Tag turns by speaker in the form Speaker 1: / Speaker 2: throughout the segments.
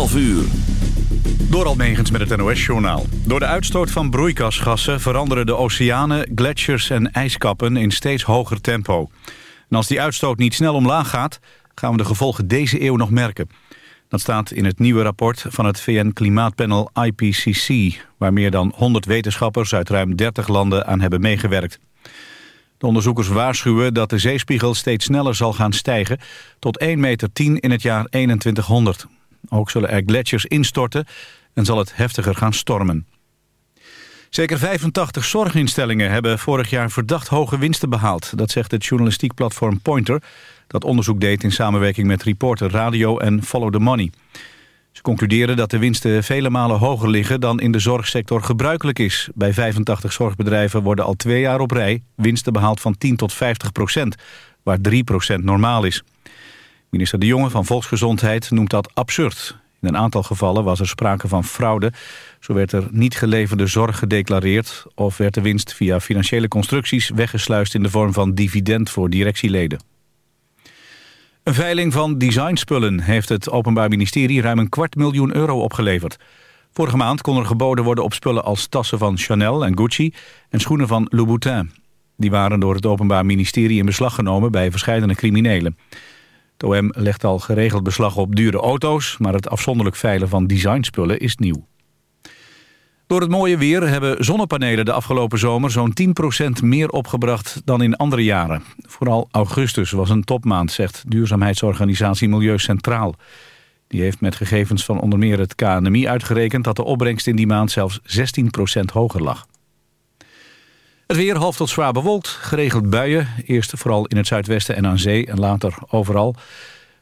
Speaker 1: 12 uur.
Speaker 2: Door Almegens met het NOS-journaal. Door de uitstoot van broeikasgassen veranderen de oceanen, gletsjers en ijskappen in steeds hoger tempo. En als die uitstoot niet snel omlaag gaat, gaan we de gevolgen deze eeuw nog merken. Dat staat in het nieuwe rapport van het VN-klimaatpanel IPCC... waar meer dan 100 wetenschappers uit ruim 30 landen aan hebben meegewerkt. De onderzoekers waarschuwen dat de zeespiegel steeds sneller zal gaan stijgen... tot 1,10 meter in het jaar 2100. Ook zullen er gletsjers instorten en zal het heftiger gaan stormen. Zeker 85 zorginstellingen hebben vorig jaar verdacht hoge winsten behaald. Dat zegt het journalistiek platform Pointer... dat onderzoek deed in samenwerking met Reporter Radio en Follow the Money. Ze concluderen dat de winsten vele malen hoger liggen dan in de zorgsector gebruikelijk is. Bij 85 zorgbedrijven worden al twee jaar op rij winsten behaald van 10 tot 50 procent, waar 3 procent normaal is. Minister De Jonge van Volksgezondheid noemt dat absurd. In een aantal gevallen was er sprake van fraude. Zo werd er niet geleverde zorg gedeclareerd... of werd de winst via financiële constructies weggesluist... in de vorm van dividend voor directieleden. Een veiling van designspullen heeft het Openbaar Ministerie... ruim een kwart miljoen euro opgeleverd. Vorige maand kon er geboden worden op spullen als tassen van Chanel en Gucci... en schoenen van Louboutin. Die waren door het Openbaar Ministerie in beslag genomen... bij verschillende criminelen. Het OM legt al geregeld beslag op dure auto's... maar het afzonderlijk veilen van designspullen is nieuw. Door het mooie weer hebben zonnepanelen de afgelopen zomer... zo'n 10% meer opgebracht dan in andere jaren. Vooral augustus was een topmaand, zegt duurzaamheidsorganisatie Milieu Centraal. Die heeft met gegevens van onder meer het KNMI uitgerekend... dat de opbrengst in die maand zelfs 16% hoger lag. Het weer half tot zwaar bewolkt, geregeld buien. Eerst vooral in het zuidwesten en aan zee en later overal.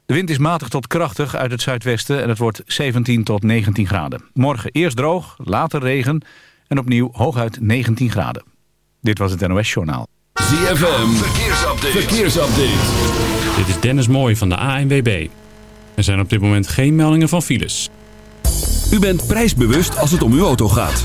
Speaker 2: De wind is matig tot krachtig uit het zuidwesten en het wordt 17 tot 19 graden. Morgen eerst droog, later regen en opnieuw hooguit 19 graden. Dit was het NOS Journaal.
Speaker 1: ZFM, verkeersupdate. verkeersupdate.
Speaker 3: Dit is Dennis Mooij van de ANWB. Er zijn op dit moment geen meldingen van files.
Speaker 1: U bent prijsbewust als het om uw auto gaat.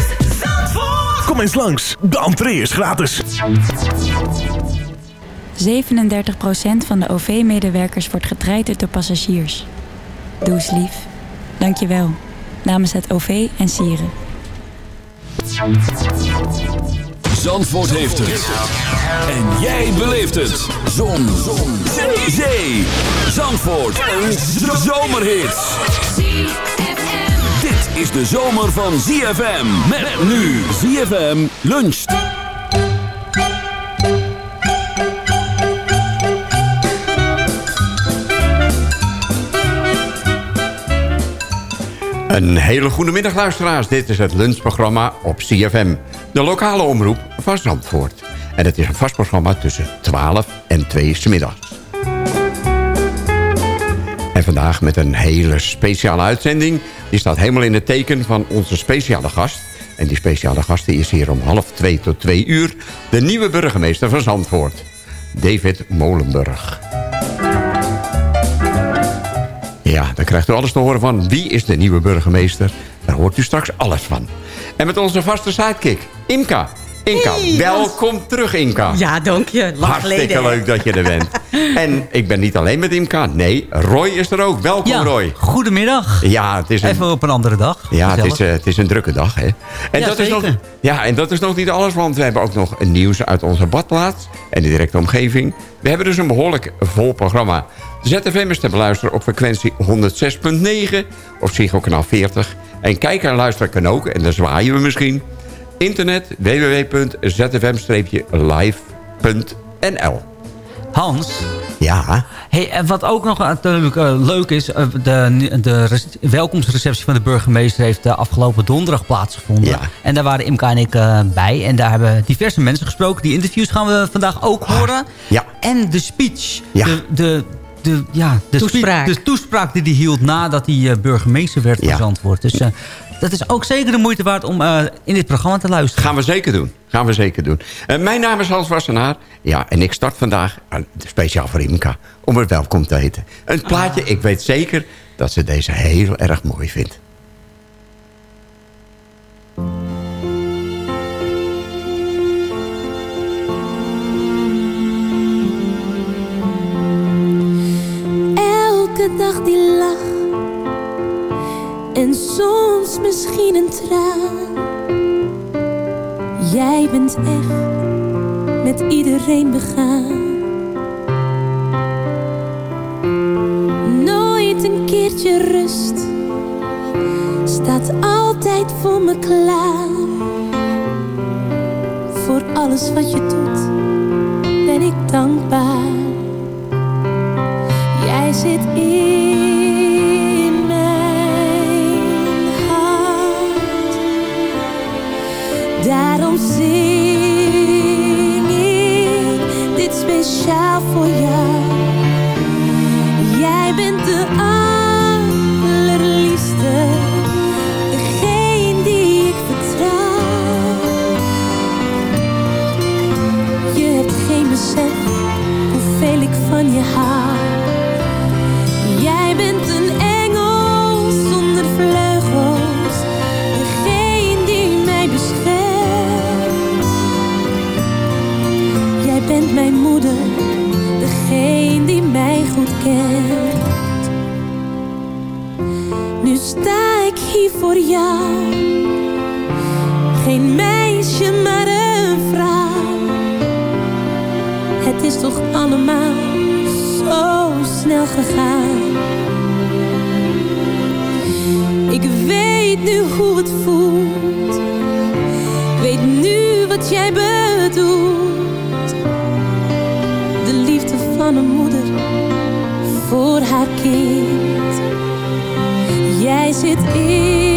Speaker 4: Kom eens langs, de entree is gratis.
Speaker 5: 37% van de OV-medewerkers wordt getraind door passagiers. Doe eens lief. Dank je wel. Namens het OV en Sieren.
Speaker 1: Zandvoort heeft het. En jij beleeft het. Zon. Zon. Zee. Zandvoort. Een zomerhit. Is de zomer van ZFM. Met nu ZFM luncht.
Speaker 6: Een hele goede middag luisteraars. Dit is het lunchprogramma op CFM. De lokale omroep van Zandvoort. En het is een vast programma tussen 12 en 2 's middags. En vandaag met een hele speciale uitzending. Die staat helemaal in het teken van onze speciale gast. En die speciale gast is hier om half 2 tot 2 uur. De nieuwe burgemeester van Zandvoort. David Molenburg. Ja, dan krijgt u alles te horen van wie is de nieuwe burgemeester. Daar hoort u straks alles van. En met onze vaste sidekick, Imka. Inka,
Speaker 7: Hey,
Speaker 6: welkom terug Inka.
Speaker 7: Ja, dank je. Lang
Speaker 6: Hartstikke
Speaker 7: geleden.
Speaker 6: leuk dat je er bent. en ik ben niet alleen met Imka. Nee, Roy is er ook. Welkom
Speaker 8: Ja,
Speaker 6: Roy.
Speaker 8: goedemiddag.
Speaker 6: Ja, het is een,
Speaker 8: Even op een andere dag.
Speaker 6: ja, het is, eh, het is een drukke dag. Hè? En
Speaker 8: Ja,
Speaker 6: dat is nog, ja, en dat is nog niet alles, want we hebben ook nog een nieuws uit onze badplaats en de directe omgeving. We hebben dus een behoorlijk vol programma. ZFM is te beluisteren op frequentie 106.9 of Psycho kanaal 40. En kijken en luisteren kan ook, en dan zwaaien we misschien. Internet www.zfm-live.nl
Speaker 8: Hans,
Speaker 6: Ja,
Speaker 8: hey, en wat ook nog natuurlijk eh, leuk is... eh, de, de welkomstreceptie van de burgemeester heeft eh, afgelopen donderdag plaatsgevonden.
Speaker 6: Ja.
Speaker 8: En daar waren Imka en ik eh, bij. En daar hebben diverse mensen gesproken. Die interviews gaan we vandaag ook horen.
Speaker 6: ja.
Speaker 8: En de speech.
Speaker 6: Ja.
Speaker 8: De, de, de, ja, de
Speaker 7: Toespraak.
Speaker 8: speech- de toespraak die hij hield nadat hij eh, burgemeester werd
Speaker 6: Ja.
Speaker 8: Dus eh, dat is ook zeker de moeite waard om eh, in dit programma te luisteren.
Speaker 6: Gaan we zeker doen. Gaan we zeker doen. Eh, mijn naam is Hans Wassenaar. Ja, en ik start vandaag, eh, speciaal voor Imka, om het welkom te heten. Een plaatje, ik weet zeker dat ze deze heel erg mooi vindt.
Speaker 9: Elke dag die lach en soms misschien een traan. Jij bent echt met iedereen begaan. Nooit een keertje rust, staat altijd voor me klaar. Voor alles wat je doet, ben ik dankbaar. Jij zit in dit speciaal voor jou. Bent mijn moeder, degene die mij goed kent. Nu sta ik hier voor jou, geen meisje maar een vrouw. Het is toch allemaal zo snel gegaan. Ik weet nu hoe het voelt. Ik weet nu wat jij bedoelt. Voor haar kind. Jij zit in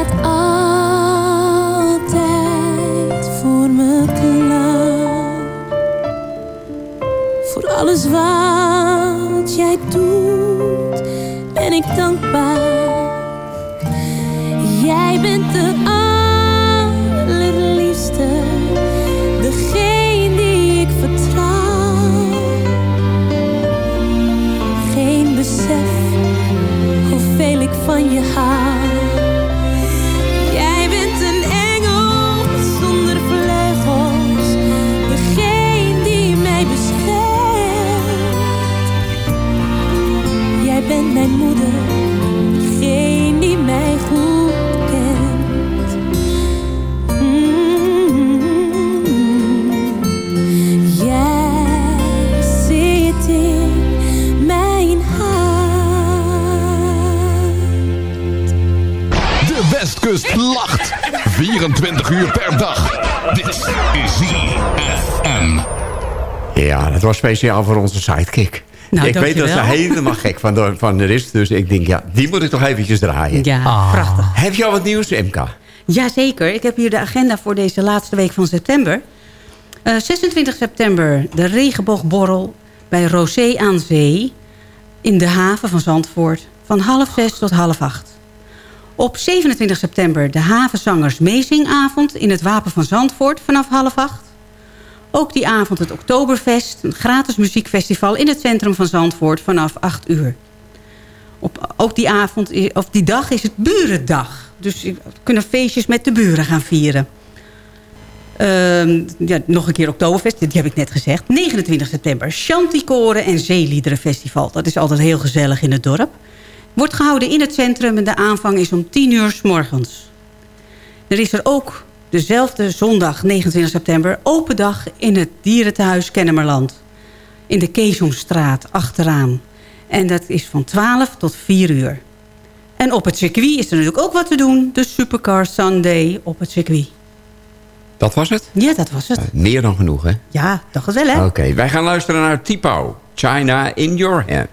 Speaker 9: Jij staat
Speaker 6: Dat was speciaal voor onze sidekick.
Speaker 10: Nou,
Speaker 6: ik weet dat ze helemaal gek van de, van de is. Dus ik denk, ja, die moet ik toch eventjes draaien.
Speaker 10: Ja, prachtig.
Speaker 6: Heb je al wat nieuws, MK?
Speaker 10: Jazeker, ik heb hier de agenda voor deze laatste week van september. Eh, 26 september de regenboogborrel bij Rosé aan Zee... in de haven van Zandvoort van half zes tot half acht. Op 27 september de havenzangers Meezingavond... in het Wapen van Zandvoort vanaf half acht. Ook die avond het Oktoberfest, een gratis muziekfestival... in het centrum van Zandvoort vanaf 8 uur. Op, ook die avond, of die dag is het Burendag. Dus kunnen feestjes met de buren gaan vieren. Ehm, ja, nog een keer Oktoberfest, die heb ik net gezegd. 29 september, Chanticoren en Zeeliederenfestival. Dat is altijd heel gezellig in het dorp. Wordt gehouden in het centrum en de aanvang is om 10 uur s morgens. Er is er ook dezelfde zondag, 29 september... open dag in het dierentehuis Kennemerland. In de Keesomstraat, achteraan. En dat is van 12 tot 4 uur. En op het circuit is er natuurlijk ook wat te doen. De Supercar Sunday op het circuit.
Speaker 6: Dat was het?
Speaker 10: Ja, dat was het.
Speaker 6: Meer dan genoeg, hè?
Speaker 10: Ja, dacht het wel, hè?
Speaker 6: Oké, wij gaan luisteren naar Tipo. China in your hand.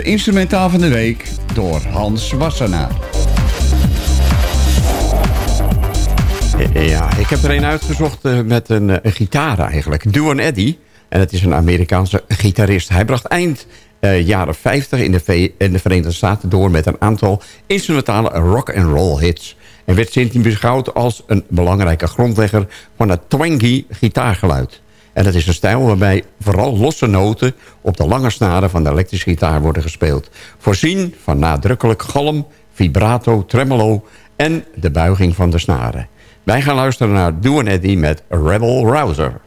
Speaker 11: De instrumentaal van de week door Hans Wassenaar.
Speaker 6: Ja, ik heb er een uitgezocht eh, met een, eh, een gitaar eigenlijk. Duan Eddy. En het is een Amerikaanse gitarist. Hij bracht eind eh, jaren 50 in de, in de Verenigde Staten door... met een aantal instrumentale rock-and-roll hits. En werd sindsdien beschouwd als een belangrijke grondlegger... van het twangy gitaargeluid. En dat is een stijl waarbij vooral losse noten... op de lange snaren van de elektrische gitaar worden gespeeld. Voorzien van nadrukkelijk galm, vibrato, tremolo... en de buiging van de snaren. Wij gaan luisteren naar Duan Eddy met Rebel Rouser.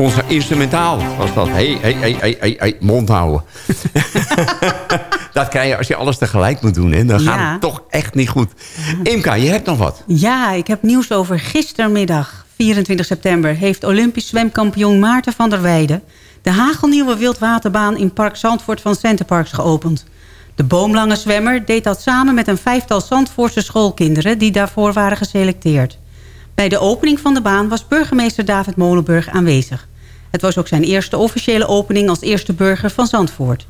Speaker 6: Onze instrumentaal. Was dat. Hé, hé, hé, hé, mond houden. dat krijg je als je alles tegelijk moet doen. Hè? Dan gaat
Speaker 10: Ja.
Speaker 6: het toch echt niet goed. Imka, je hebt nog wat.
Speaker 10: Ja, ik heb nieuws over gistermiddag, 24 september... heeft Olympisch zwemkampioen Maarten van der Weijden... de hagelnieuwe wildwaterbaan in Park Zandvoort van Centerparks geopend. De boomlange zwemmer deed dat samen met een vijftal Zandvoortse schoolkinderen... die daarvoor waren geselecteerd. Bij de opening van de baan was burgemeester David Molenburg aanwezig. Het was ook zijn eerste officiële opening als eerste burger van Zandvoort.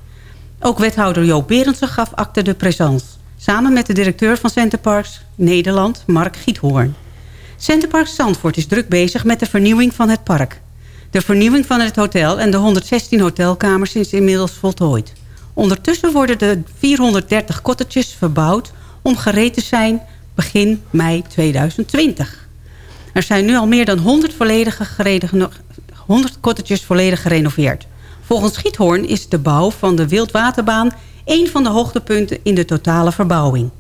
Speaker 10: Ook wethouder Joop Berendsen gaf acte de présence. Samen met de directeur van Centerparks Nederland, Mark Giethoorn. Centerparks Zandvoort is druk bezig met de vernieuwing van het park. De vernieuwing van het hotel en de 116 hotelkamers is inmiddels voltooid. Ondertussen worden de 430 cottages verbouwd om gereed te zijn begin mei 2020. Er zijn nu al meer dan 100, volledige 100 cottages volledig gerenoveerd. Volgens Giethoorn is de bouw van de wildwaterbaan... een van de hoogtepunten in de totale verbouwing.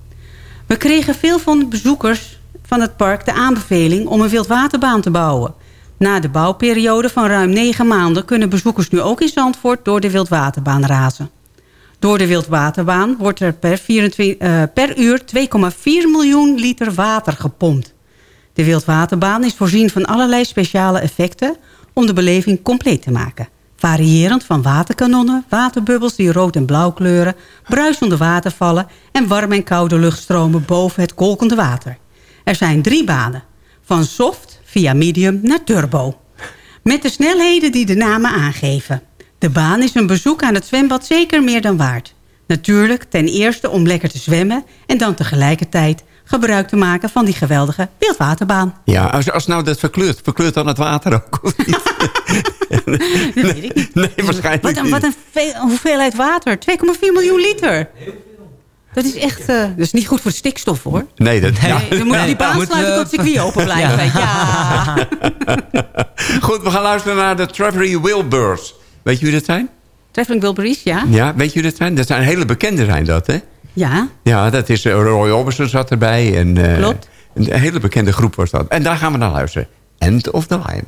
Speaker 10: We kregen veel van de bezoekers van het park de aanbeveling... om een wildwaterbaan te bouwen. Na de bouwperiode van ruim 9 maanden... kunnen bezoekers nu ook in Zandvoort door de wildwaterbaan razen. Door de wildwaterbaan wordt er per, 24, eh, per uur 2,4 miljoen liter water gepompt. De wildwaterbaan is voorzien van allerlei speciale effecten... om de beleving compleet te maken. Variërend van waterkanonnen, waterbubbels die rood en blauw kleuren... bruisende watervallen en warme en koude luchtstromen boven het kolkende water. Er zijn drie banen. Van soft via medium naar turbo. Met de snelheden die de namen aangeven. De baan is een bezoek aan het zwembad zeker meer dan waard. Natuurlijk ten eerste om lekker te zwemmen... en dan tegelijkertijd gebruik te maken van die geweldige wildwaterbaan.
Speaker 6: Ja, als, als nou dat verkleurt, verkleurt dan het water ook? of niet? nee, waarschijnlijk
Speaker 10: Wat een,
Speaker 6: niet.
Speaker 10: wat een ve- hoeveelheid water. 2,4 miljoen liter. Dat is echt... eh, dat is niet goed voor de stikstof, hoor.
Speaker 6: Nee, dat, ja.
Speaker 10: Nee, dan moet je die baan sluiten tot het circuit open blijven. Ja.
Speaker 6: Goed, we gaan luisteren naar de Travery Wilburys. Weet je wie dat zijn?
Speaker 10: Traveling Wilburys, ja.
Speaker 6: Ja, weet je wie dat zijn? Dat zijn hele bekende zijn dat, hè?
Speaker 10: Ja.
Speaker 6: Ja, dat is eh, Roy Orbison zat erbij. En, eh,
Speaker 10: Klopt.
Speaker 6: Een hele bekende groep was dat. En daar gaan we naar luisteren. End of the Line.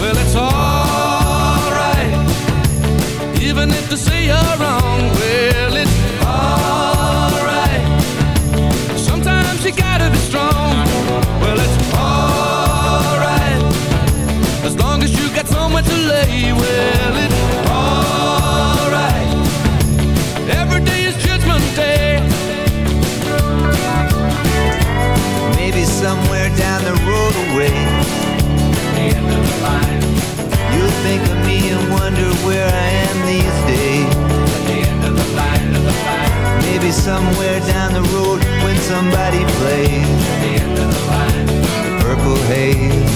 Speaker 12: Well, it's alright. Even if they say you're wrong, well, it's alright. Sometimes you gotta be strong. Well, it's alright. As long as you got to lay, well,
Speaker 13: somewhere down the road when somebody plays Purple Haze.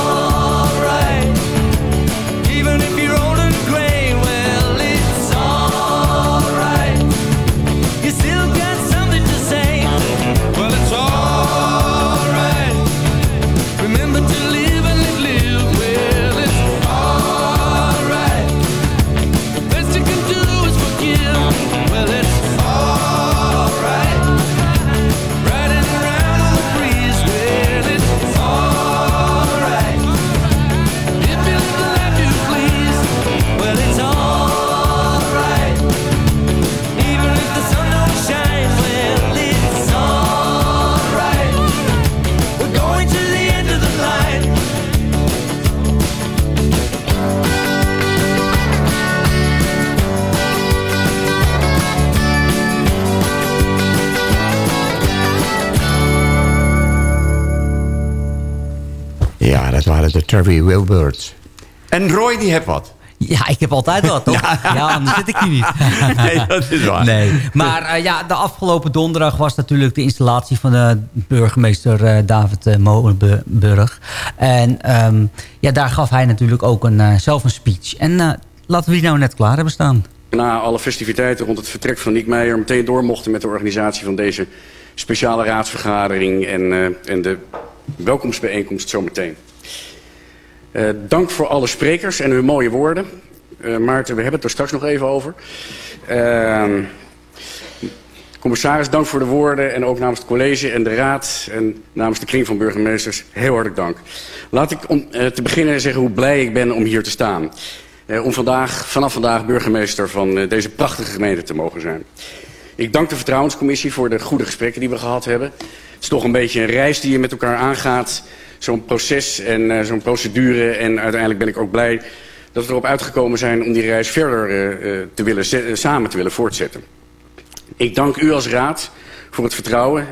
Speaker 6: Ja, dat waren de Travery Wilburys. En Roy, die heeft wat.
Speaker 8: Ja, ik heb altijd wat, toch? Ja, anders zit ik hier niet.
Speaker 6: Nee, dat is waar.
Speaker 8: Nee, maar eh, ja, de afgelopen donderdag was natuurlijk de installatie van de burgemeester eh, David eh, Molenburg. En ehm, ja, daar gaf hij natuurlijk ook een, eh, zelf een speech. En eh, laten we die nou net klaar hebben staan.
Speaker 14: Na alle festiviteiten rond het vertrek van Niek Meijer... meteen door mochten met de organisatie van deze speciale raadsvergadering... en, eh, en de welkomstbijeenkomst zometeen. Eh dank voor alle sprekers en hun mooie woorden. Eh, Maarten, we hebben het er straks nog even over. Ehm, commissaris, dank voor de woorden en ook namens het college en de raad... en namens de kring van burgemeesters heel hartelijk dank. Laat ik om eh, te beginnen zeggen hoe blij ik ben om hier te staan... om vandaag, vanaf vandaag burgemeester van deze prachtige gemeente te mogen zijn. Ik dank de Vertrouwenscommissie voor de goede gesprekken die we gehad hebben. Is toch een beetje een reis die je met elkaar aangaat. Zo'n proces en uh, zo'n procedure. En uiteindelijk ben ik ook blij dat we erop uitgekomen zijn om die reis verder uh, te willen samen te willen voortzetten. Ik dank u als raad voor het vertrouwen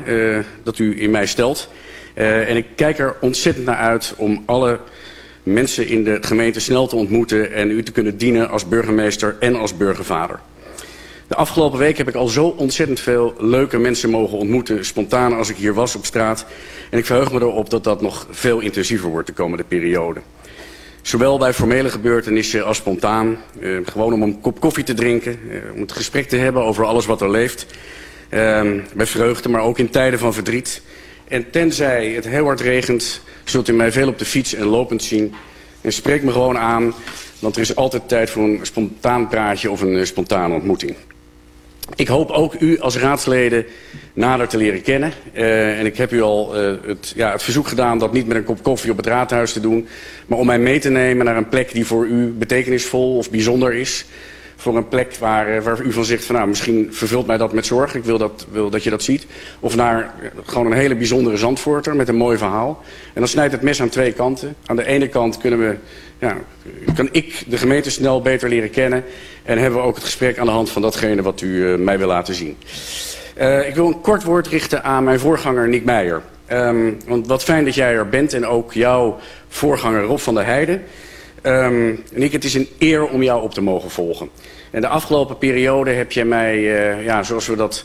Speaker 14: dat u in mij stelt. En ik kijk er ontzettend naar uit om alle mensen in de gemeente snel te ontmoeten... en u te kunnen dienen als burgemeester en als burgervader. De afgelopen week heb ik al zo ontzettend veel leuke mensen mogen ontmoeten... spontaan als ik hier was op straat. En ik verheug me erop dat dat nog veel intensiever wordt de komende periode. Zowel bij formele gebeurtenissen als spontaan. Uh, gewoon om een kop koffie te drinken. Uh, om het gesprek te hebben over alles wat er leeft. Uh, bij vreugde, maar ook in tijden van verdriet. En tenzij het heel hard regent, zult u mij veel op de fiets en lopend zien. En spreek me gewoon aan, want er is altijd tijd voor een spontaan praatje of een uh, spontane ontmoeting. Ik hoop ook u als raadsleden nader te leren kennen. Uh, en ik heb u al uh, het, ja, het verzoek gedaan dat niet met een kop koffie op het raadhuis te doen... maar om mij mee te nemen naar een plek die voor u betekenisvol of bijzonder is voor een plek waar, waar u van zegt van nou misschien vervult mij dat met zorg. Ik wil dat, wil dat je dat ziet. Of naar gewoon een hele bijzondere zandvoorter met een mooi verhaal. En dan snijdt het mes aan twee kanten. Aan de ene kant kunnen we, ja, kan ik de gemeente snel beter leren kennen. En hebben we ook het gesprek aan de hand van datgene wat u uh, mij wil laten zien. Ik wil een kort woord richten aan mijn voorganger Nick Meijer. Um, want wat fijn dat jij er bent en ook jouw voorganger Rob van der Heijden. Um, Nick, het is een eer om jou op te mogen volgen. En de afgelopen periode heb je mij, uh, ja, zoals we dat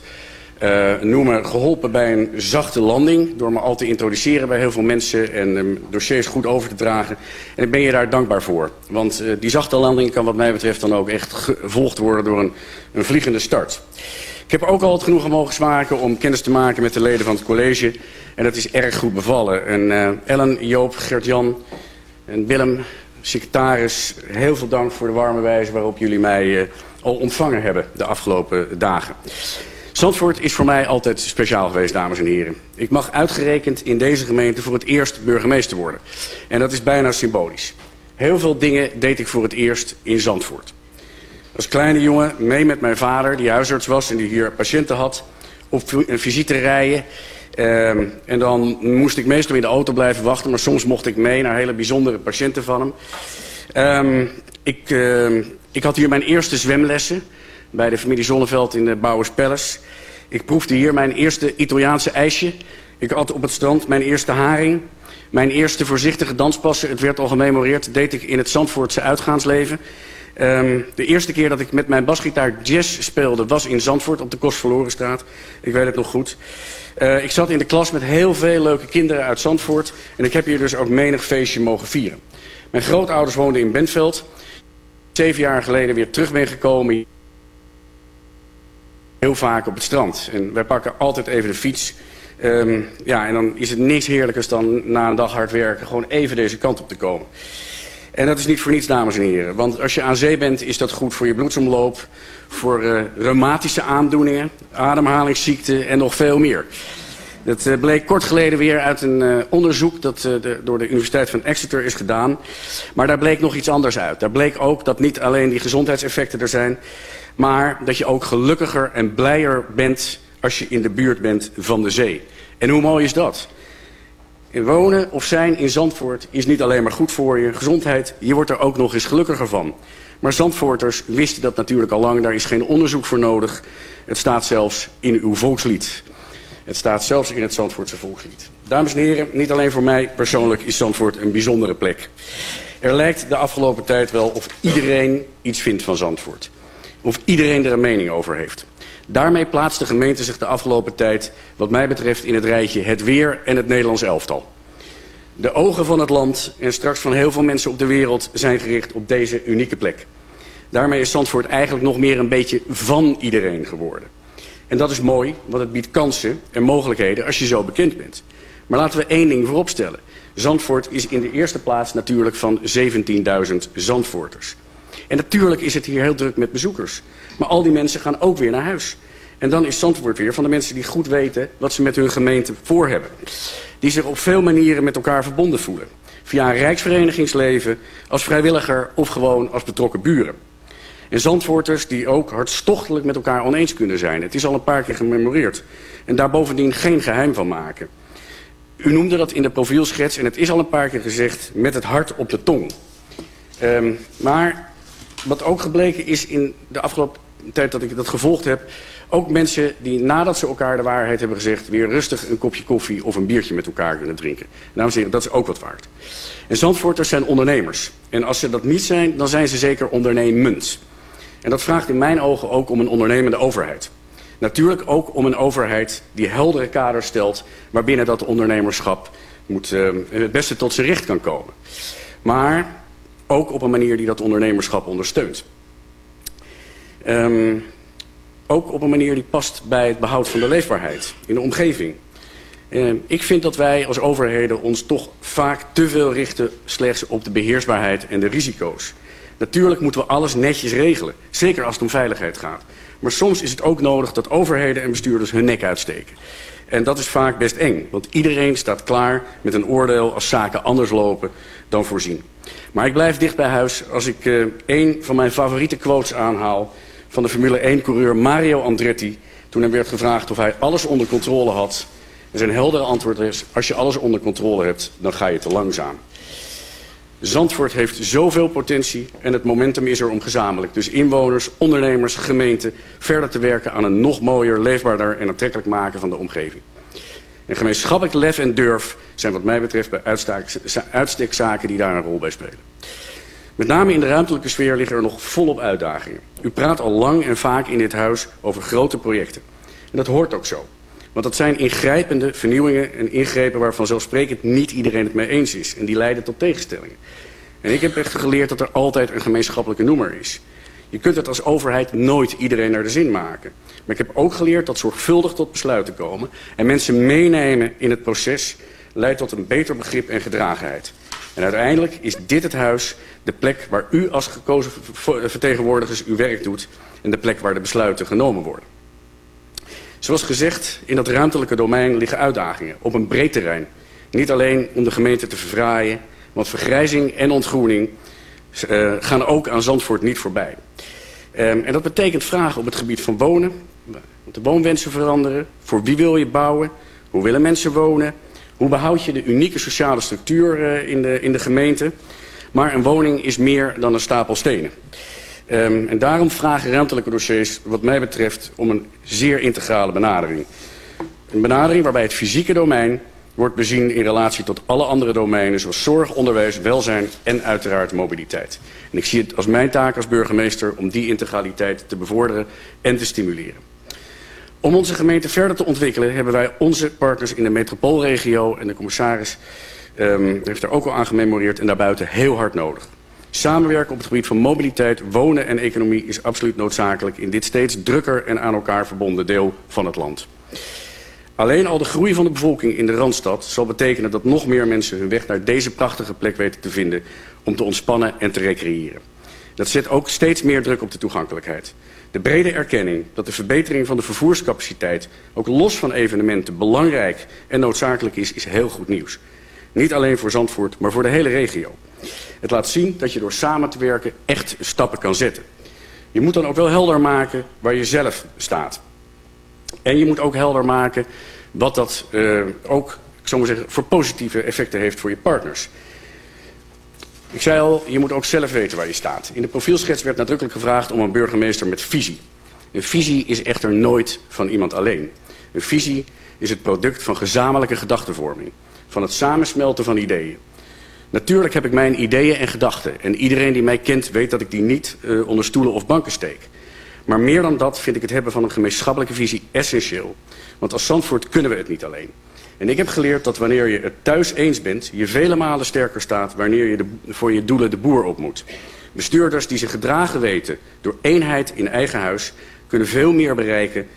Speaker 14: uh, noemen, geholpen bij een zachte landing. Door me al te introduceren bij heel veel mensen en um, dossiers goed over te dragen. En ik ben je daar dankbaar voor. Want uh, die zachte landing kan wat mij betreft dan ook echt gevolgd worden door een, een vliegende start. Ik heb ook al het genoegen mogen smaken om kennis te maken met de leden van het college. En dat is erg goed bevallen. En Ellen, Joop, Gert-Jan en Willem, secretaris, heel veel dank voor de warme wijze waarop jullie mij uh, al ontvangen hebben de afgelopen dagen. Zandvoort is voor mij altijd speciaal geweest, dames en heren. Ik mag uitgerekend in deze gemeente voor het eerst burgemeester worden. En dat is bijna symbolisch. Heel veel dingen deed ik voor het eerst in Zandvoort. Als kleine jongen mee met mijn vader, die huisarts was en die hier patiënten had, op visite rijden. Um, en dan moest ik meestal in de auto blijven wachten, maar soms mocht ik mee naar hele bijzondere patiënten van hem. Um, ik, uh, ik had hier mijn eerste zwemlessen bij de familie Zonneveld in de Bouwers Palace. Ik proefde hier mijn eerste Italiaanse ijsje. Ik had op het strand mijn eerste haring. Mijn eerste voorzichtige danspassen, het werd al gememoreerd, deed ik in het Zandvoortse uitgaansleven. Um, de eerste keer dat ik met mijn basgitaar jazz speelde was in Zandvoort op de Kostverlorenstraat. Ik weet het nog goed. Uh, ik zat in de klas met heel veel leuke kinderen uit Zandvoort. En ik heb hier dus ook menig feestje mogen vieren. Mijn grootouders woonden in Bentveld. Zeven jaar geleden weer terug ben gekomen. Heel vaak op het strand. En wij pakken altijd even de fiets. Um, ja, en dan is het niks heerlijkers dan na een dag hard werken... gewoon even deze kant op te komen. En dat is niet voor niets, dames en heren. Want als je aan zee bent, is dat goed voor je bloedsomloop... voor uh, reumatische aandoeningen, ademhalingsziekten en nog veel meer. Dat uh, bleek kort geleden weer uit een uh, onderzoek... dat de, door de Universiteit van Exeter is gedaan. Maar daar bleek nog iets anders uit. Daar bleek ook dat niet alleen die gezondheidseffecten er zijn... maar dat je ook gelukkiger en blijer bent... als je in de buurt bent van de zee. En hoe mooi is dat? Wonen of zijn in Zandvoort is niet alleen maar goed voor je gezondheid. Je wordt er ook nog eens gelukkiger van. Maar Zandvoorters wisten dat natuurlijk al lang. Daar is geen onderzoek voor nodig. Het staat zelfs in uw volkslied. Het staat zelfs in het Zandvoortse volkslied. Dames en heren, niet alleen voor mij persoonlijk is Zandvoort een bijzondere plek. Er lijkt de afgelopen tijd wel of iedereen iets vindt van Zandvoort. Of iedereen er een mening over heeft. Daarmee plaatst de gemeente zich de afgelopen tijd, wat mij betreft, in het rijtje het weer en het Nederlands elftal. De ogen van het land en straks van heel veel mensen op de wereld zijn gericht op deze unieke plek. Daarmee is Zandvoort eigenlijk nog meer een beetje van iedereen geworden. En dat is mooi, want het biedt kansen en mogelijkheden als je zo bekend bent. Maar laten we één ding vooropstellen. Zandvoort is in de eerste plaats natuurlijk van 17.000 Zandvoorters. En natuurlijk is het hier heel druk met bezoekers. Maar al die mensen gaan ook weer naar huis. En dan is Zandvoort weer van de mensen die goed weten wat ze met hun gemeente voor hebben. Die zich op veel manieren met elkaar verbonden voelen. via een rijksverenigingsleven, als vrijwilliger of gewoon als betrokken buren. En Zandvoorters die ook hartstochtelijk met elkaar oneens kunnen zijn. Het is al een paar keer gememoreerd. En daar bovendien geen geheim van maken. U noemde dat in de profielschets en het is al een paar keer gezegd met het hart op de tong. Um, maar wat ook gebleken is in de afgelopen tijd dat ik dat gevolgd heb... ook mensen die nadat ze elkaar de waarheid hebben gezegd... weer rustig een kopje koffie of een biertje met elkaar kunnen drinken. Dames dat is ook wat waard. En Zandvoorters zijn ondernemers. En als ze dat niet zijn, dan zijn ze zeker ondernemend. En dat vraagt in mijn ogen ook om een ondernemende overheid. Natuurlijk ook om een overheid die heldere kaders stelt... waarbinnen dat ondernemerschap moet, uh, het beste tot zijn recht kan komen. Maar ook op een manier die dat ondernemerschap ondersteunt. Um, ook op een manier die past bij het behoud van de leefbaarheid in de omgeving. Uh, ik vind dat wij als overheden ons toch vaak te veel richten slechts op de beheersbaarheid en de risico's. Natuurlijk moeten we alles netjes regelen, zeker als het om veiligheid gaat. Maar soms is het ook nodig dat overheden en bestuurders hun nek uitsteken. En dat is vaak best eng, want iedereen staat klaar met een oordeel als zaken anders lopen dan voorzien. Maar ik blijf dicht bij huis als ik uh, een van mijn favoriete quotes aanhaal van de Formule 1-coureur Mario Andretti. Toen hem werd gevraagd of hij alles onder controle had. En zijn heldere antwoord is, als je alles onder controle hebt, dan ga je te langzaam. Zandvoort heeft zoveel potentie en het momentum is er om gezamenlijk. Dus inwoners, ondernemers, gemeenten verder te werken aan een nog mooier, leefbaarder en aantrekkelijk maken van de omgeving. En gemeenschappelijk lef en durf zijn wat mij betreft bij uitstekzaken die daar een rol bij spelen. Met name in de ruimtelijke sfeer liggen er nog volop uitdagingen. U praat al lang en vaak in dit huis over grote projecten. En dat hoort ook zo. Want dat zijn ingrijpende vernieuwingen en ingrepen waar vanzelfsprekend niet iedereen het mee eens is. En die leiden tot tegenstellingen. En ik heb echt geleerd dat er altijd een gemeenschappelijke noemer is. Je kunt het als overheid nooit iedereen naar de zin maken. Maar ik heb ook geleerd dat zorgvuldig tot besluiten komen... en mensen meenemen in het proces leidt tot een beter begrip en gedragenheid. En uiteindelijk is dit het huis, de plek waar u als gekozen vertegenwoordigers uw werk doet... en de plek waar de besluiten genomen worden. Zoals gezegd, in dat ruimtelijke domein liggen uitdagingen op een breed terrein. Niet alleen om de gemeente te verfraaien, want vergrijzing en ontgroening uh, gaan ook aan Zandvoort niet voorbij. Um, en dat betekent vragen op het gebied van wonen, de woonwensen veranderen, voor wie wil je bouwen, hoe willen mensen wonen, hoe behoud je de unieke sociale structuur uh, in, de, in de gemeente. Maar een woning is meer dan een stapel stenen. Um, en daarom vragen ruimtelijke dossiers wat mij betreft om een zeer integrale benadering. Een benadering waarbij het fysieke domein wordt bezien in relatie tot alle andere domeinen... zoals zorg, onderwijs, welzijn en uiteraard mobiliteit. En ik zie het als mijn taak als burgemeester om die integraliteit te bevorderen en te stimuleren. Om onze gemeente verder te ontwikkelen hebben wij onze partners in de metropoolregio... en de commissaris um, heeft er ook al aan gememoreerd en daarbuiten heel hard nodig. Samenwerken op het gebied van mobiliteit, wonen en economie is absoluut noodzakelijk... in dit steeds drukker en aan elkaar verbonden deel van het land. Alleen al de groei van de bevolking in de Randstad zal betekenen dat nog meer mensen hun weg naar deze prachtige plek weten te vinden om te ontspannen en te recreëren. Dat zet ook steeds meer druk op de toegankelijkheid. De brede erkenning dat de verbetering van de vervoerscapaciteit ook los van evenementen belangrijk en noodzakelijk is, is heel goed nieuws. Niet alleen voor Zandvoort, maar voor de hele regio. Het laat zien dat je door samen te werken echt stappen kan zetten. Je moet dan ook wel helder maken waar je zelf staat. En je moet ook helder maken wat dat uh, ook, ik zou maar zeggen, voor positieve effecten heeft voor je partners. Ik zei al, je moet ook zelf weten waar je staat. In de profielschets werd nadrukkelijk gevraagd om een burgemeester met visie. Een visie is echter nooit van iemand alleen. Een visie is het product van gezamenlijke gedachtenvorming. Van het samensmelten van ideeën. Natuurlijk heb ik mijn ideeën en gedachten. En iedereen die mij kent weet dat ik die niet uh, onder stoelen of banken steek. Maar meer dan dat vind ik het hebben van een gemeenschappelijke visie essentieel. Want als Zandvoort kunnen we het niet alleen. En ik heb geleerd dat wanneer je het thuis eens bent... je vele malen sterker staat wanneer je voor je doelen de boer op moet. Bestuurders die zich gedragen weten door eenheid in eigen huis... kunnen veel meer bereiken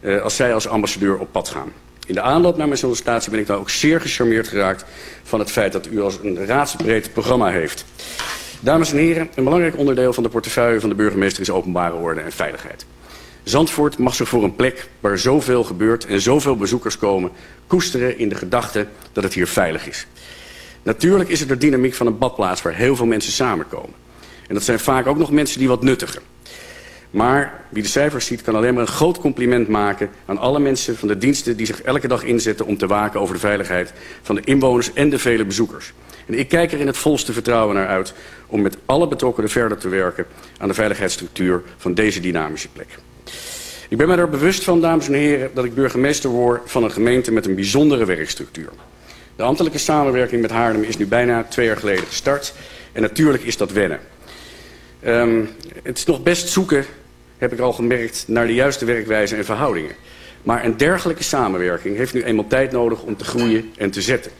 Speaker 14: uh, als zij als ambassadeur op pad gaan. In de aanloop naar mijn sollicitatie ben ik dan ook zeer gecharmeerd geraakt... van het feit dat u als een raadsbreed programma heeft. Dames en heren, een belangrijk onderdeel van de portefeuille van de burgemeester is openbare orde en veiligheid. Zandvoort mag zich voor een plek waar zoveel gebeurt en zoveel bezoekers komen... koesteren in de gedachte dat het hier veilig is. Natuurlijk is het de dynamiek van een badplaats waar heel veel mensen samenkomen. En dat zijn vaak ook nog mensen die wat nuttigen. Maar wie de cijfers ziet kan alleen maar een groot compliment maken... aan alle mensen van de diensten die zich elke dag inzetten... om te waken over de veiligheid van de inwoners en de vele bezoekers. En ik kijk er in het volste vertrouwen naar uit... om met alle betrokkenen verder te werken aan de veiligheidsstructuur van deze dynamische plek. Ik ben me er bewust van, dames en heren, dat ik burgemeester word van een gemeente met een bijzondere werkstructuur. De ambtelijke samenwerking met Haarlem is nu bijna twee jaar geleden gestart. En natuurlijk is dat wennen. Um, het is nog best zoeken, heb ik al gemerkt, naar de juiste werkwijze en verhoudingen. Maar een dergelijke samenwerking heeft nu eenmaal tijd nodig om te groeien en te zetten.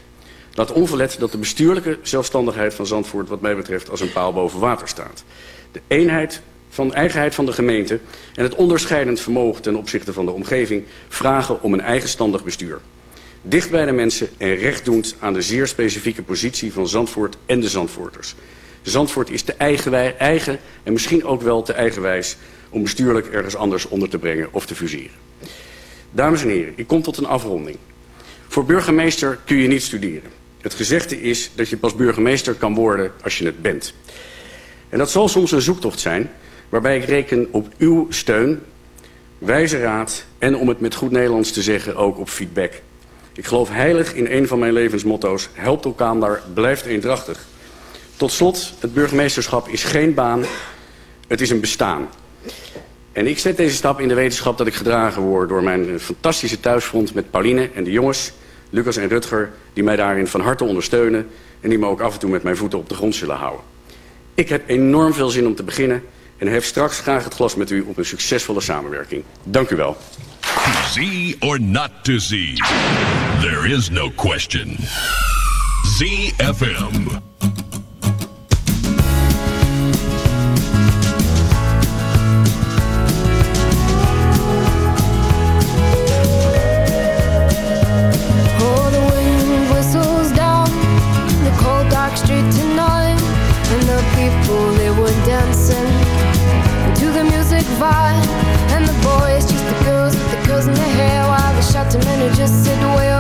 Speaker 14: Laat onverlet dat de bestuurlijke zelfstandigheid van Zandvoort wat mij betreft als een paal boven water staat. De eenheid van eigenheid van de gemeente en het onderscheidend vermogen ten opzichte van de omgeving vragen om een eigenstandig bestuur. Dicht bij de mensen en rechtdoend aan de zeer specifieke positie van Zandvoort en de Zandvoorters. Zandvoort is te eigenwij, eigen en misschien ook wel te eigenwijs om bestuurlijk ergens anders onder te brengen of te fuseren. Dames en heren, ik kom tot een afronding. Voor burgemeester kun je niet studeren. Het gezegde is dat je pas burgemeester kan worden als je het bent. En dat zal soms een zoektocht zijn, waarbij ik reken op uw steun, wijze raad en om het met goed Nederlands te zeggen ook op feedback. Ik geloof heilig in een van mijn levensmotto's, helpt elkaar, blijft eendrachtig. Tot slot, het burgemeesterschap is geen baan, het is een bestaan. En ik zet deze stap in de wetenschap dat ik gedragen word door mijn fantastische thuisfront met Pauline en de jongens, Lucas en Rutger, die mij daarin van harte ondersteunen en die me ook af en toe met mijn voeten op de grond zullen houden. Ik heb enorm veel zin om te beginnen en heb straks graag het glas met u op een succesvolle samenwerking. Dank u wel.
Speaker 7: See or not to see, there is no question. ZFM.
Speaker 15: in the hair while they shot him and he just said, well,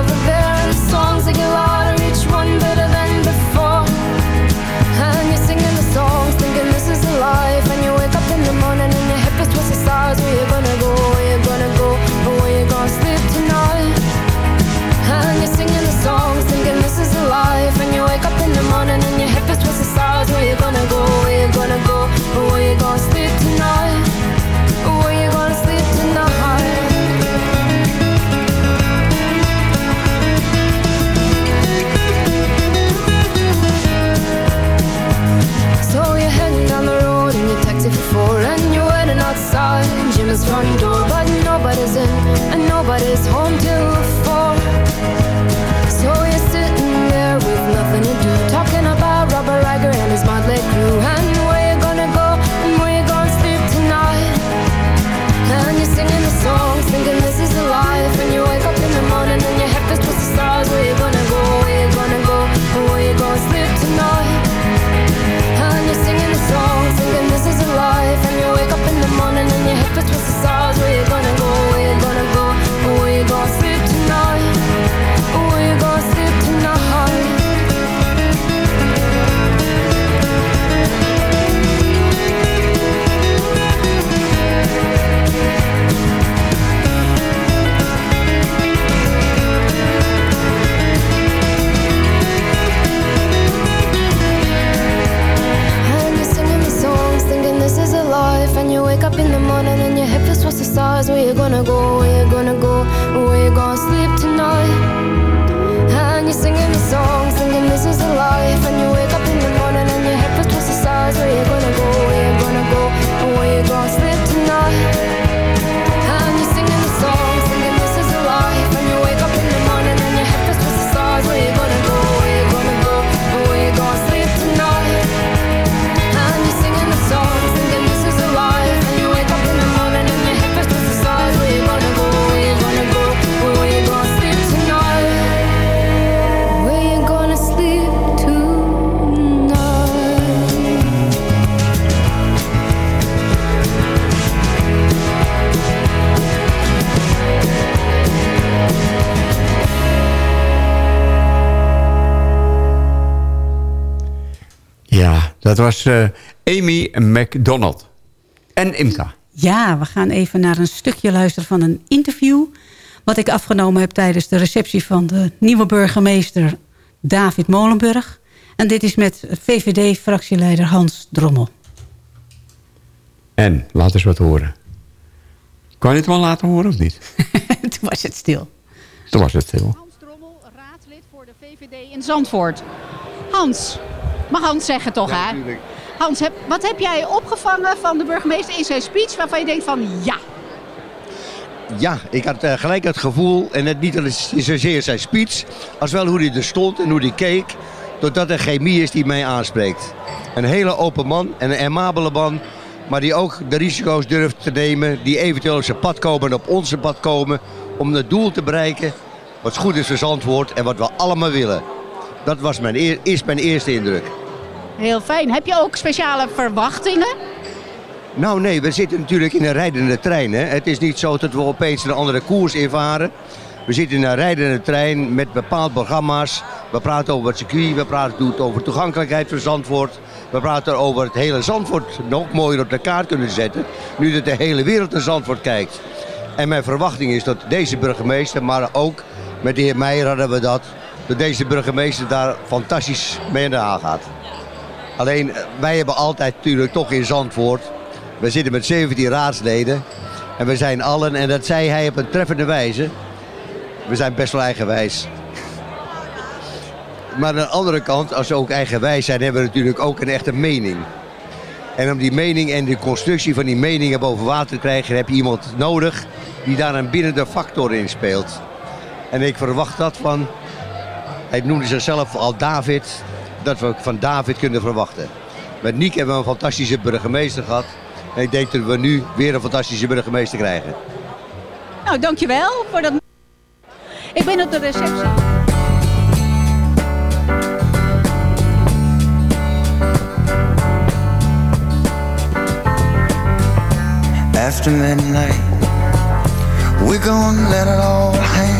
Speaker 6: Dat was eh, Amy McDonald. En Imka.
Speaker 10: Ja, we gaan even naar een stukje luisteren van een interview... wat ik afgenomen heb tijdens de receptie van de nieuwe burgemeester David Molenburg. En dit is met VVD-fractieleider Hans Drommel.
Speaker 6: En, laat eens wat horen. Kan je het wel laten horen of niet?
Speaker 10: Toen was het stil.
Speaker 6: Toen was het stil.
Speaker 16: VVD in Zandvoort. Hans, mag Hans zeggen toch, hè? Hans, heb, wat heb jij opgevangen van de burgemeester in zijn speech... waarvan je denkt van ja,
Speaker 17: Ja, ik had eh, gelijk het gevoel, en het niet zozeer zijn speech, als wel hoe hij er stond en hoe hij keek, doordat er chemie is die mij aanspreekt. Een hele open man en een amabele man, maar die ook de risico's durft te nemen, die eventueel op zijn pad komen en op onze pad komen, om het doel te bereiken wat goed is voor Zandvoort en wat we allemaal willen. Dat was mijn eer- is mijn eerste indruk.
Speaker 16: heel fijn. Heb je ook speciale verwachtingen?
Speaker 17: Nou nee, we zitten natuurlijk in een rijdende trein. Hè. Het is niet zo dat we opeens een andere koers invaren. We zitten in een rijdende trein met bepaald programma's. We praten over het circuit, we praten over toegankelijkheid voor Zandvoort. We praten over het hele Zandvoort nog mooier op de kaart kunnen zetten. Nu dat de hele wereld naar Zandvoort kijkt. En mijn verwachting is dat deze burgemeester, maar ook met de heer Meijer hadden we dat... dat deze burgemeester daar fantastisch mee aan de haal gaat. Alleen, wij hebben altijd natuurlijk toch in Zandvoort... We zitten met 17 raadsleden. En we zijn allen, en dat zei hij op een treffende wijze... We zijn best wel eigenwijs. Maar aan de andere kant, als we ook eigenwijs zijn... hebben we natuurlijk ook een echte mening. En om die mening en de constructie van die meningen boven water te krijgen... heb je iemand nodig die daar een binnende factor in speelt. En ik verwacht dat van... Hij noemde zichzelf al David. Dat we van David kunnen verwachten. Met Niek hebben we een fantastische burgemeester gehad. En ik denk dat we nu weer een fantastische burgemeester krijgen.
Speaker 16: Nou, dankjewel voor dat... Ik ben op de receptie.
Speaker 13: After midnight, we're gonna let it all hang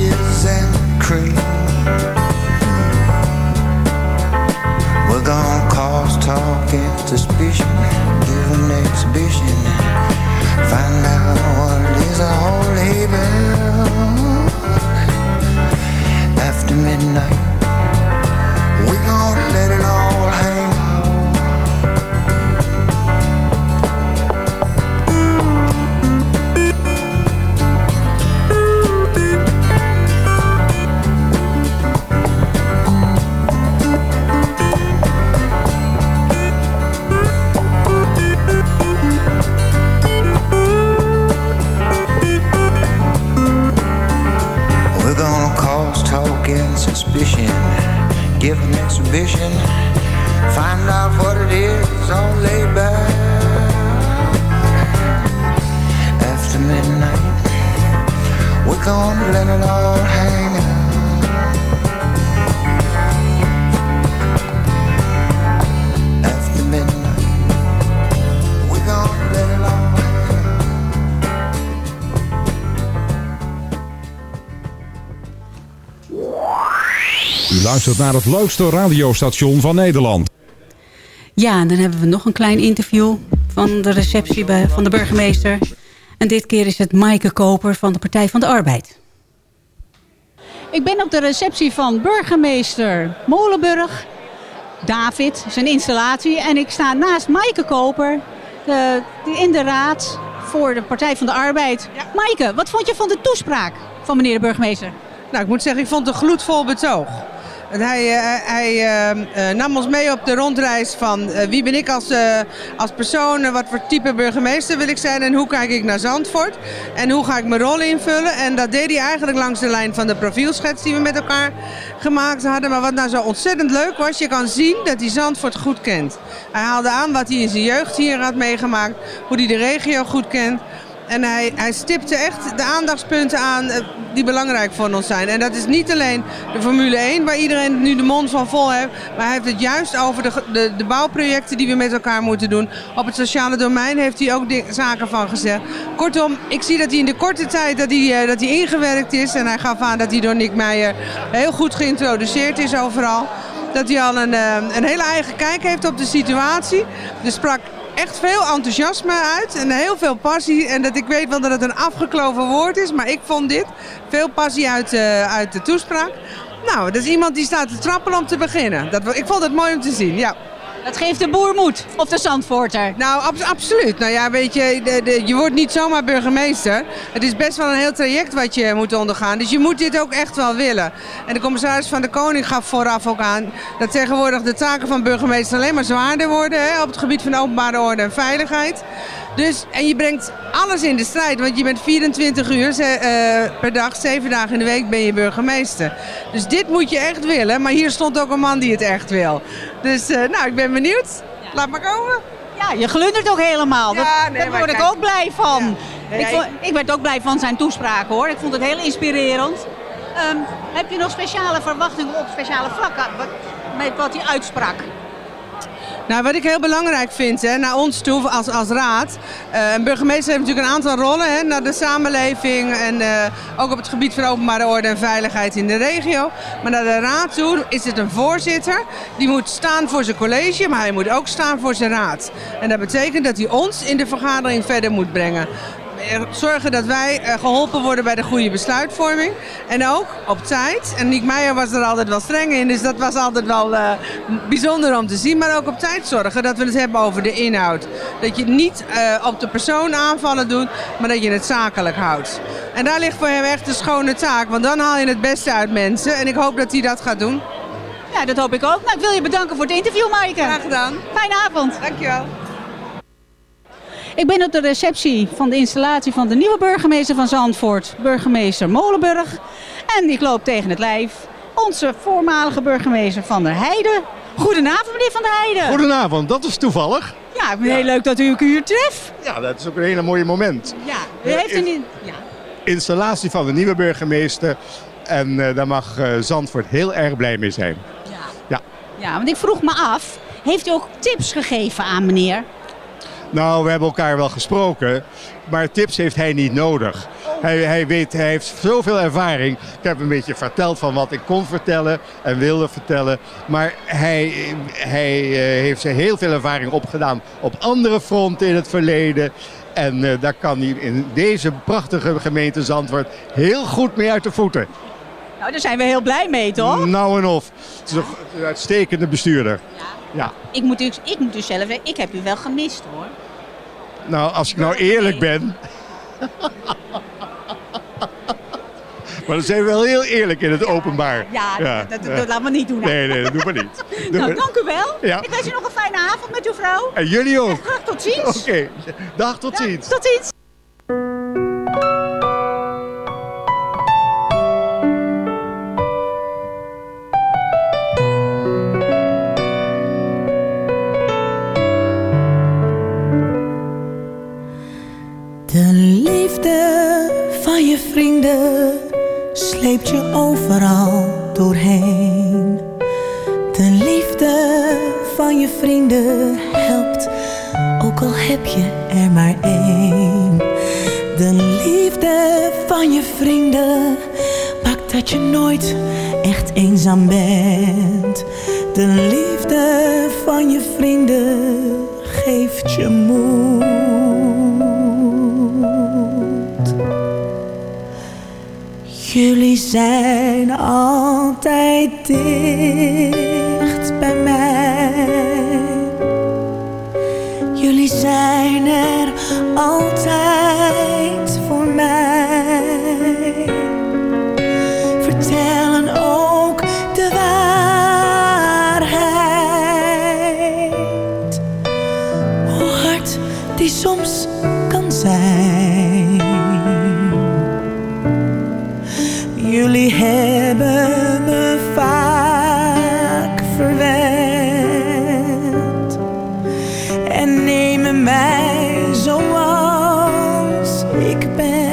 Speaker 13: and
Speaker 18: U luistert naar het leukste radiostation van Nederland.
Speaker 10: Ja, en dan hebben we nog een klein interview van de receptie bij, van de burgemeester. En dit keer is het Maaike Koper van de Partij van de Arbeid.
Speaker 16: Ik ben op de receptie van burgemeester Molenburg, David, zijn installatie. En ik sta naast Maaike Koper de, die in de raad voor de Partij van de Arbeid. Maaike, wat vond je van de toespraak van meneer de burgemeester?
Speaker 19: Nou, ik moet zeggen, ik vond het een gloedvol betoog. Hij, eh, hij eh, eh, nam ons mee op de rondreis van wie ben ik als, als persoon, wat voor type burgemeester wil ik zijn en hoe kijk ik naar Zandvoort en hoe ga ik mijn rol invullen. En dat deed hij eigenlijk langs de lijn van de profielschets die we met elkaar gemaakt hadden. Maar wat nou zo ontzettend leuk was, je kan zien dat hij Zandvoort goed kent. Hij haalde aan wat hij in zijn jeugd hier had meegemaakt, hoe hij de regio goed kent. En hij, hij stipte echt de aandachtspunten aan eh, die belangrijk voor ons zijn. En dat is niet alleen de Formule 1, waar iedereen nu de mond van vol heeft. Maar hij heeft het juist over de, de, bouwprojecten die we met elkaar moeten doen. Op het sociale domein heeft hij ook zaken van gezegd. Kortom, ik zie dat hij in de korte tijd dat hij, eh, dat hij ingewerkt is. En hij gaf aan dat hij door Nick Meijer heel goed geïntroduceerd is overal. Dat hij al een, eh, een hele eigen kijk heeft op de situatie. Er sprak echt veel enthousiasme uit en heel veel passie. En dat ik weet wel dat het een afgekloven woord is, maar ik vond dit veel passie uit, eh, uit de toespraak. Nou, dat is iemand die staat te trappelen om te beginnen. Dat, ik vond het mooi om te zien, ja.
Speaker 16: Dat geeft de boer moed, of de Zandvoorter.
Speaker 19: Nou, abs- absoluut. Nou ja, weet je, de, de- je wordt niet zomaar burgemeester. Het is best wel een heel traject wat je moet ondergaan. Dus je moet dit ook echt wel willen. En de commissaris van de Koning gaf vooraf ook aan... dat tegenwoordig de taken van burgemeester alleen maar zwaarder worden... Hè, op het gebied van openbare orde en veiligheid. Dus, en je brengt alles in de strijd, want je bent 24 uur eh, per dag, 7 dagen in de week ben je burgemeester. Dus dit moet je echt willen, maar hier stond ook een man die het echt wil. Dus eh, nou, ik ben benieuwd. Laat maar komen.
Speaker 16: Ja, je glundert ook helemaal.
Speaker 19: Ja,
Speaker 16: Dat-
Speaker 19: nee,
Speaker 16: daar word ik ook blij van. Ik, vond- ik werd ook blij van zijn toespraak hoor. Ik vond het heel inspirerend. Ehm, heb je nog speciale verwachtingen op speciale vlakken met wat hij uitsprak?
Speaker 19: Nou, wat ik heel belangrijk vind, hè, naar ons toe als, als raad. eh, een burgemeester heeft natuurlijk een aantal rollen hè, naar de samenleving en eh, ook op het gebied van openbare orde en veiligheid in de regio. Maar naar de raad toe is het een voorzitter. Die moet staan voor zijn college, maar hij moet ook staan voor zijn raad. En dat betekent dat hij ons in de vergadering verder moet brengen. Zorgen dat wij eh, geholpen worden bij de goede besluitvorming. En ook op tijd. En Niek Meijer was er altijd wel streng in, dus dat was altijd wel eh, bijzonder om te zien. Maar ook op tijd zorgen dat we het hebben over de inhoud. Dat je niet eh, op de persoon aanvallen doet, maar dat je het zakelijk houdt. En daar ligt voor hem echt een schone taak, want dan haal je het beste uit mensen. En ik hoop dat hij dat gaat doen.
Speaker 16: Ja, dat hoop ik ook. Nou, ik wil je bedanken voor het interview, Maaike.
Speaker 19: Graag gedaan.
Speaker 16: Fijne avond.
Speaker 19: Dankjewel.
Speaker 16: Ik ben op de receptie van de installatie van de nieuwe burgemeester van Zandvoort, burgemeester Molenburg. En ik loop tegen het lijf onze voormalige burgemeester Van der Heijden. Goedenavond, meneer Van der Heijden.
Speaker 20: Goedenavond, dat is toevallig.
Speaker 16: Ja, ik vind het heel leuk dat u u hier treft.
Speaker 20: Ja, dat is ook een hele mooie moment.
Speaker 16: Ja, u heeft een... Ja.
Speaker 20: Installatie van de nieuwe burgemeester. En eh, daar mag eh, Zandvoort heel erg blij mee zijn. Ja.
Speaker 16: ja, want ik vroeg me af, heeft u ook tips gegeven aan meneer?
Speaker 20: Nou, we hebben elkaar wel gesproken, maar tips heeft hij niet nodig. Hij, hij, weet, hij heeft zoveel ervaring. Ik heb een beetje verteld van wat ik kon vertellen en wilde vertellen. Maar hij, hij eh, heeft heel veel ervaring opgedaan op andere fronten in het verleden. En eh, daar kan hij in deze prachtige gemeente Zandvoort heel goed mee uit de voeten.
Speaker 16: Nou, daar zijn we heel blij mee, toch?
Speaker 20: Nou en of. Het is een een uitstekende bestuurder. Ja.
Speaker 16: Ik moet, u, ik moet u zelf zeggen, ik heb u wel gemist hoor.
Speaker 20: Nou, als ik nou eerlijk ben. maar dan zijn we wel heel eerlijk in het openbaar.
Speaker 16: Ja, dat, dat, dat laten we niet doen.
Speaker 20: Nee, nee, dat doen we niet.
Speaker 16: Nou, dank u wel.
Speaker 20: Ja.
Speaker 16: Ik wens u nog een fijne avond met uw vrouw.
Speaker 20: En jullie ook.
Speaker 16: Graag tot ziens.
Speaker 20: Oké, dag tot ziens.
Speaker 16: Tot ziens.
Speaker 21: Liefde van je vrienden sleept je overal doorheen. De liefde van je vrienden helpt, ook al heb je er maar één. De liefde van je vrienden maakt dat je nooit echt eenzaam bent. De liefde van je vrienden geeft je moed. Jullie zijn altijd dicht bij mij. Jullie zijn er altijd ik ben.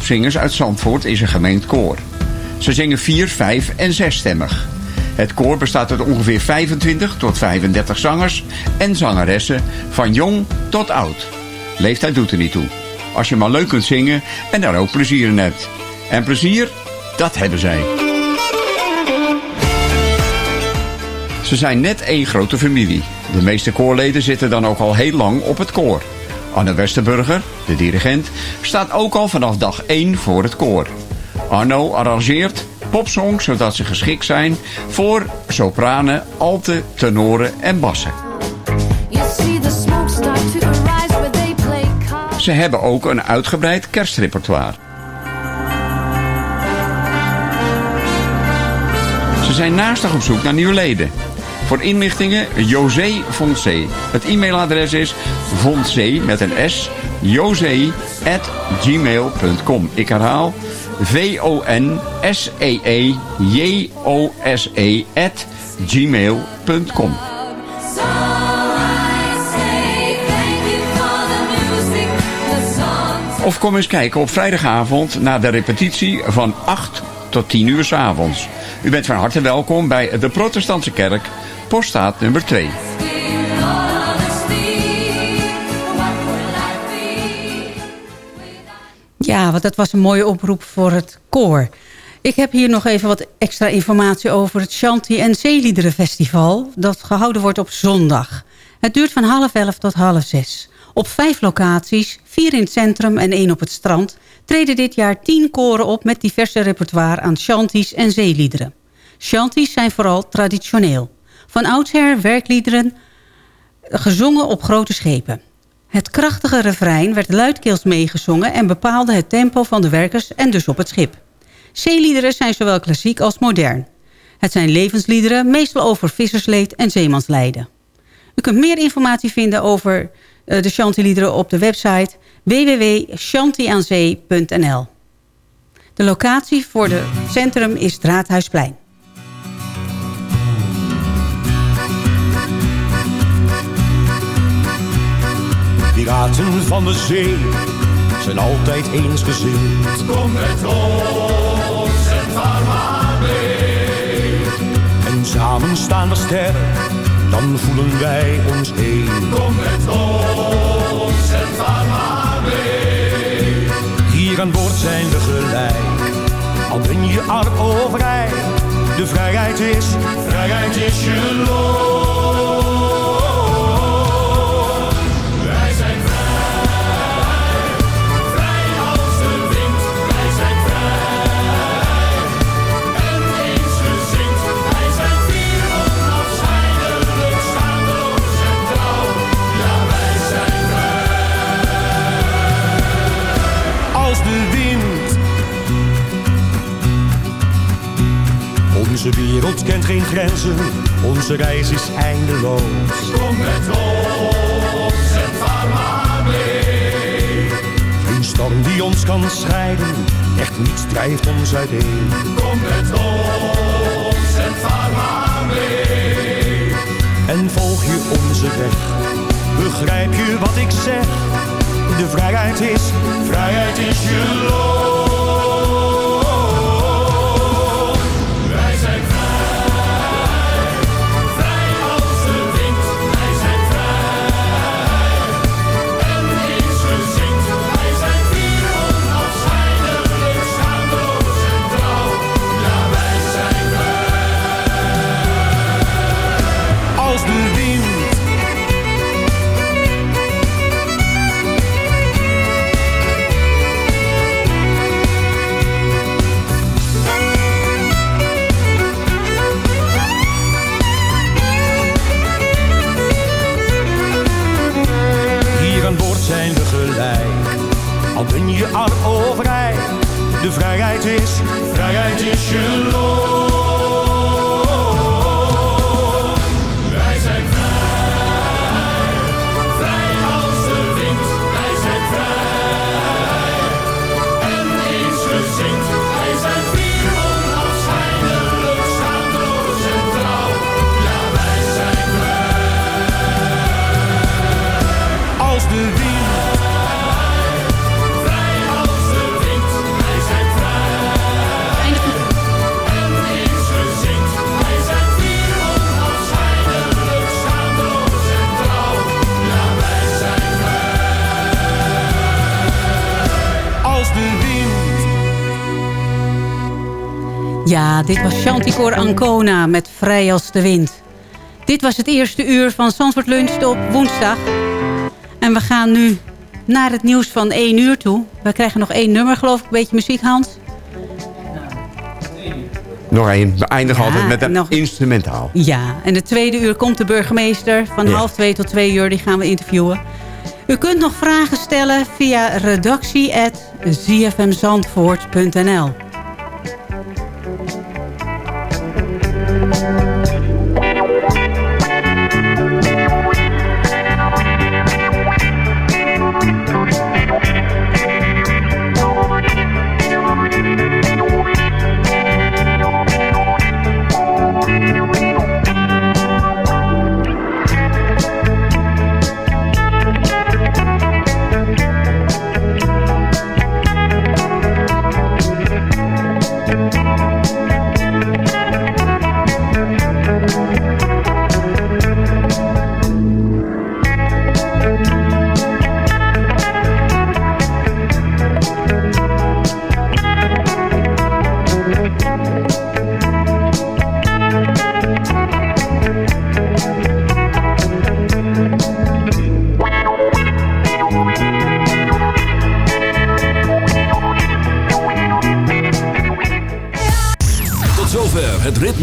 Speaker 6: Beachpopzingers uit Zandvoort is een gemengd koor. Ze zingen vier, vijf en zesstemmig. Het koor bestaat uit ongeveer 25 tot 35 zangers en zangeressen van jong tot oud. Leeftijd doet er niet toe. Als je maar leuk kunt zingen en daar ook plezier in hebt. En plezier, dat hebben zij. Ze zijn net één grote familie. De meeste koorleden zitten dan ook al heel lang op het koor. Anne Westerburger, de dirigent, staat ook al vanaf dag 1 voor het koor. Arno arrangeert popsongs zodat ze geschikt zijn voor sopranen, alten, tenoren en bassen. Ze hebben ook een uitgebreid kerstrepertoire. Ze zijn naastig op zoek naar nieuwe leden. Voor inlichtingen José Foncé. Het e-mailadres is foncé met een s, josé at gmail.com. Ik herhaal V-O-N-S-E-E-J-O-S-E at gmail.com. Of kom eens kijken op vrijdagavond naar de repetitie van 8 tot 10 uur 's avonds. U bent van harte welkom bij de Protestantse Kerk, poststaat nummer 2.
Speaker 10: Ja, want dat was een mooie oproep voor het koor. Ik heb hier nog even wat extra informatie over het Shanti en Zeeliederenfestival... dat gehouden wordt op zondag. Het duurt van half elf tot half zes. Op vijf locaties, vier in het centrum en één op het strand... treden dit jaar tien koren op met diverse repertoire aan shanties en zeeliederen. Shanties zijn vooral traditioneel. Van oudsher werkliederen gezongen op grote schepen. Het krachtige refrein werd luidkeels meegezongen... en bepaalde het tempo van de werkers en dus op het schip. Zeeliederen zijn zowel klassiek als modern. Het zijn levensliederen, meestal over vissersleed en zeemanslijden. U kunt meer informatie vinden over eh, de Chantieliederen op de website www.chantiaanzee.nl. De locatie voor het centrum is het
Speaker 21: van de zee zijn altijd eensgezind.
Speaker 22: Kom met ons en vaar maar mee.
Speaker 21: En samen staan we sterk, dan voelen wij ons één.
Speaker 22: Kom met ons en vaar maar mee.
Speaker 21: Hier aan boord zijn we gelijk, al ben je arm of rijk. De vrijheid is,
Speaker 22: Vrijheid is je loon.
Speaker 21: Onze wereld kent geen grenzen, onze reis is eindeloos.
Speaker 22: Kom met ons en vaar maar mee.
Speaker 21: Een storm die ons kan scheiden, echt niets drijft ons uiteen.
Speaker 22: Kom met ons en vaar maar mee.
Speaker 21: En volg je onze weg, begrijp je wat ik zeg? De vrijheid is,
Speaker 22: Vrijheid is je loon. De
Speaker 21: vrijheid is,
Speaker 22: Vrijheid is Ja,
Speaker 10: dit was Chanticor Ancona met Vrij als de wind. Dit was het eerste uur van Zandvoort Lunch op woensdag. En we gaan nu naar het nieuws van 1 uur toe. We krijgen nog één nummer, geloof ik. Een beetje muziek, Hans.
Speaker 6: Nog één. We eindigen
Speaker 10: Ja,
Speaker 6: altijd met een
Speaker 10: nog-
Speaker 6: instrumentaal.
Speaker 10: Ja, en de tweede uur komt de burgemeester. Van
Speaker 6: Ja.
Speaker 10: half twee tot twee uur, die gaan we interviewen. U kunt nog vragen stellen via redactie.zfmzandvoort.nl